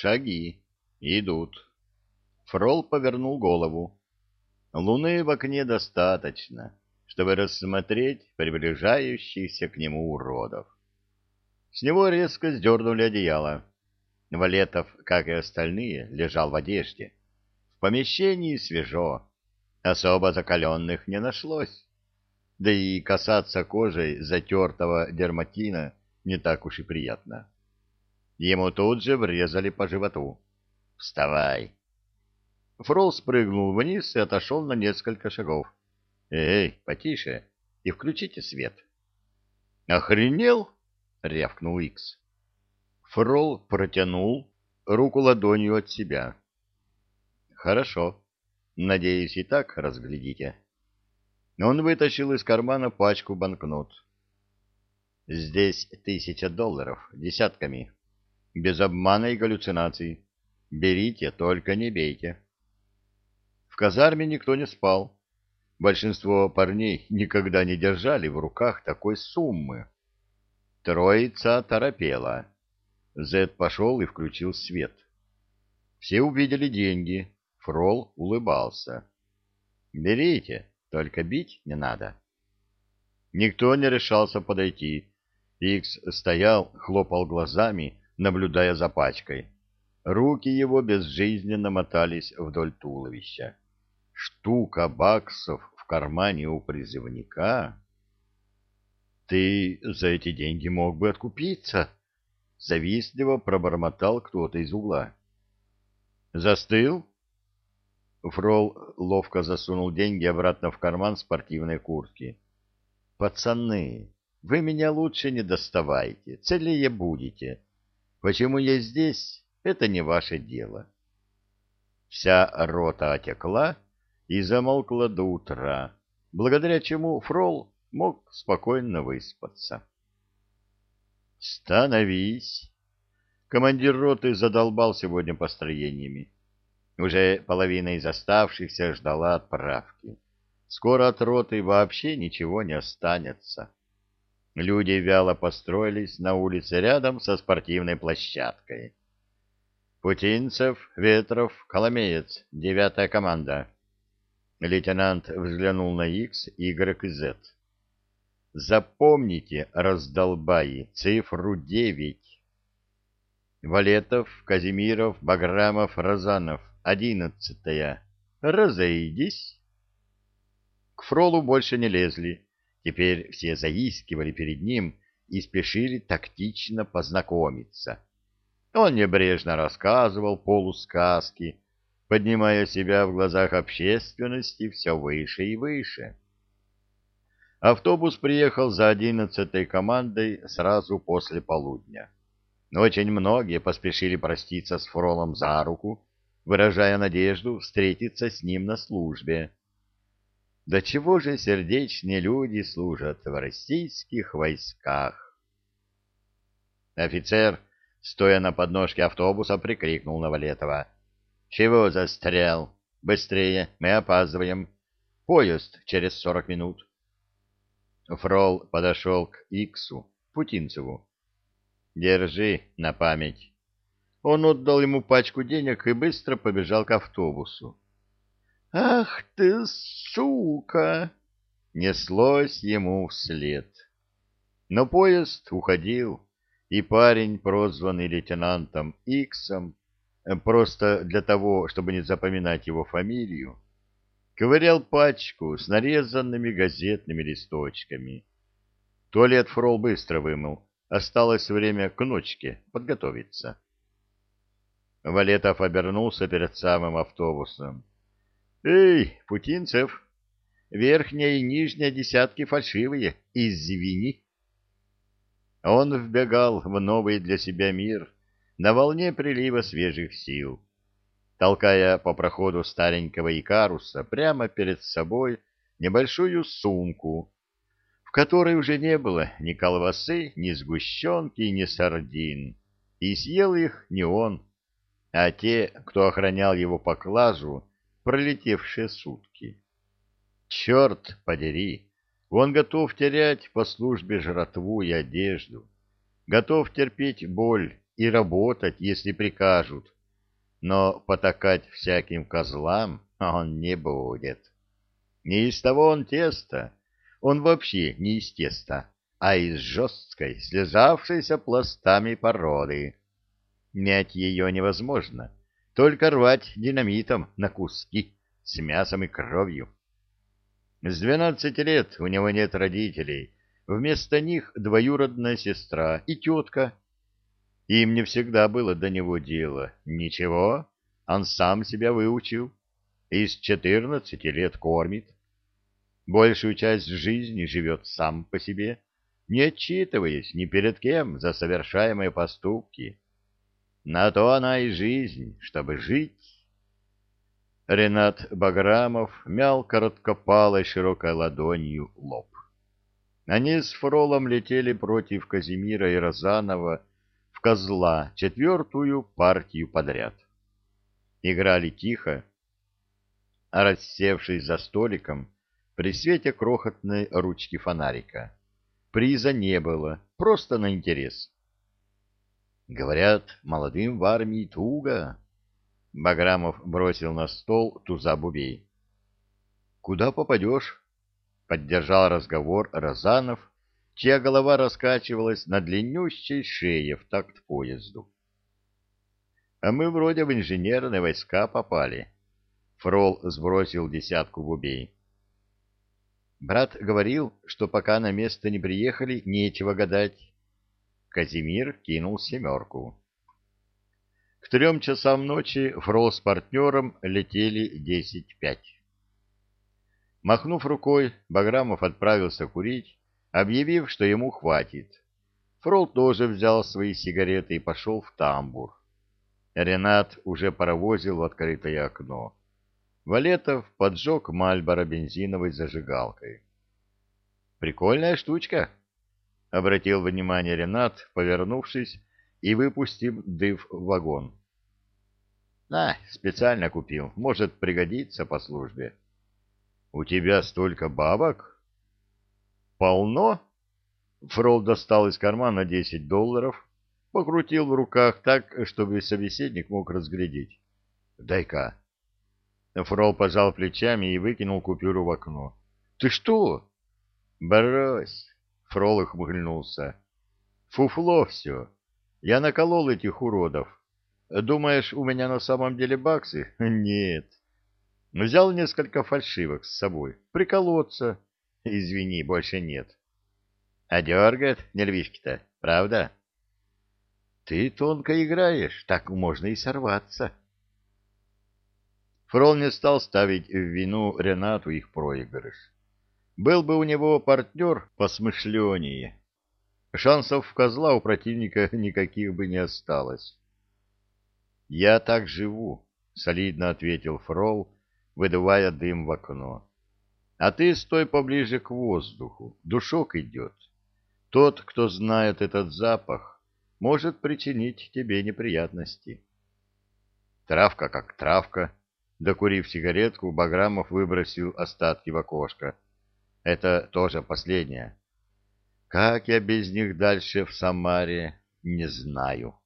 Шаги. Идут. Фрол повернул голову. Луны в окне достаточно, чтобы рассмотреть приближающихся к нему уродов. С него резко сдернули одеяло. Валетов, как и остальные, лежал в одежде. В помещении свежо. Особо закаленных не нашлось. Да и касаться кожей затертого дерматина не так уж и приятно. Ему тут же врезали по животу. «Вставай!» Фрол спрыгнул вниз и отошел на несколько шагов. «Эй, потише и включите свет». «Охренел?» — рявкнул Икс. Фрол протянул руку ладонью от себя. «Хорошо. Надеюсь, и так разглядите». Он вытащил из кармана пачку банкнот. «Здесь тысяча долларов, десятками. Без обмана и галлюцинаций. Берите, только не бейте». В казарме никто не спал. Большинство парней никогда не держали в руках такой суммы. Троица торопела. Зед пошел и включил свет. Все увидели деньги. Фрол улыбался. «Берите, только бить не надо». Никто не решался подойти. Икс стоял, хлопал глазами, наблюдая за пачкой. Руки его безжизненно мотались вдоль туловища. Штука баксов в кармане у призывника? Ты за эти деньги мог бы откупиться? Завистливо пробормотал кто-то из угла. Застыл? Фрол ловко засунул деньги обратно в карман спортивной куртки. Пацаны, вы меня лучше не доставайте, целее будете. Почему я здесь, это не ваше дело. Вся рота отекла и замолкла до утра, благодаря чему Фрол мог спокойно выспаться. «Становись!» Командир роты задолбал сегодня построениями. Уже половина из оставшихся ждала отправки. Скоро от роты вообще ничего не останется. Люди вяло построились на улице рядом со спортивной площадкой. Путинцев, Ветров, Коломеец, девятая команда. Лейтенант взглянул на X, Y и Z. Запомните, раздолбаи, цифру девять. Валетов, Казимиров, Баграмов, Розанов. Одиннадцатая. Разойдись. К Фролу больше не лезли. Теперь все заискивали перед ним и спешили тактично познакомиться. Он небрежно рассказывал полусказки, поднимая себя в глазах общественности все выше и выше. Автобус приехал за одиннадцатой командой сразу после полудня. Очень многие поспешили проститься с Фролом за руку, выражая надежду встретиться с ним на службе. До чего же сердечные люди служат в российских войсках? Офицер, стоя на подножке автобуса, прикрикнул на Валетова — чего застрял? Быстрее, мы опаздываем. Поезд через сорок минут. Фрол подошел к Иксу, Путинцеву. Держи на память. Он отдал ему пачку денег и быстро побежал к автобусу. «Ах ты, сука!» Неслось ему вслед. Но поезд уходил, и парень, прозванный лейтенантом Иксом, просто для того, чтобы не запоминать его фамилию, ковырял пачку с нарезанными газетными листочками. Туалет Фрол быстро вымыл. Осталось время к ночке подготовиться. Валетов обернулся перед самым автобусом. — Эй, Путинцев, верхняя и нижняя десятки фальшивые, извини. Он вбегал в новый для себя мир — на волне прилива свежих сил. Толкая по проходу старенького Икаруса прямо перед собой небольшую сумку, в которой уже не было ни колбасы, ни сгущенки, ни сардин, и съел их не он, а те, кто охранял его поклажу, пролетевшие сутки. Черт подери, он готов терять по службе жратву и одежду, готов терпеть боль и работать, если прикажут, но потакать всяким козлам он не будет. Не из того он теста, он вообще не из теста, а из жесткой, слезавшейся пластами породы. Мять ее невозможно, только рвать динамитом на куски с мясом и кровью. С двенадцати лет у него нет родителей, вместо них двоюродная сестра и тетка. Им не всегда было до него дела. Ничего, он сам себя выучил. Из четырнадцати лет кормит. Большую часть жизни живет сам по себе, не отчитываясь ни перед кем за совершаемые поступки. На то она и жизнь, чтобы жить. Ренат Баграмов мял короткопалой широкой ладонью лоб. Они с Фролом летели против Казимира и Розанова в козла четвертую партию подряд. Играли тихо, а рассевшись за столиком при свете крохотной ручки фонарика. Приза не было, просто на интерес. Говорят, молодым в армии туго. Баграмов бросил на стол туза бубей. Куда попадешь? Поддержал разговор Розанов, чья голова раскачивалась на длиннющей шее в такт поезду. А мы вроде в инженерные войска попали. Фрол сбросил десятку бубей. Брат говорил, что пока на место не приехали, нечего гадать. Казимир кинул семерку. К трем часам ночи Фрол с партнером летели десять пять. Махнув рукой, Баграмов отправился курить, объявив, что ему хватит. Фрол тоже взял свои сигареты и пошел в тамбур. Ренат уже паровозил в открытое окно. Валетов поджег Мальборо бензиновой зажигалкой. «Прикольная штучка», — обратил внимание Ренат, повернувшись и выпустив дыв в вагон. «На, специально купил. Может пригодиться по службе». «У тебя столько бабок?» «Полно?» Фрол достал из кармана десять долларов, покрутил в руках так, чтобы собеседник мог разглядеть. «Дай-ка». Фрол пожал плечами и выкинул купюру в окно. «Ты что?» «Брось!» Фрол ухмыльнулся. «Фуфло все. Я наколол этих уродов. Думаешь, у меня на самом деле баксы? Нет. Взял несколько фальшивок с собой. Приколоться. Извини, больше нет. А дергает нервишки-то, правда? Ты тонко играешь, так можно и сорваться. Фрол не стал ставить в вину Ренату их проигрыш. Был бы у него партнер посмышленнее. Шансов в козла у противника никаких бы не осталось. «Я так живу», — солидно ответил Фрол, выдувая дым в окно. «А ты стой поближе к воздуху, душок идет. Тот, кто знает этот запах, может причинить тебе неприятности». Травка как травка. Докурив сигаретку, Баграмов выбросил остатки в окошко. Это тоже последнее. Как я без них дальше в Самаре, не знаю.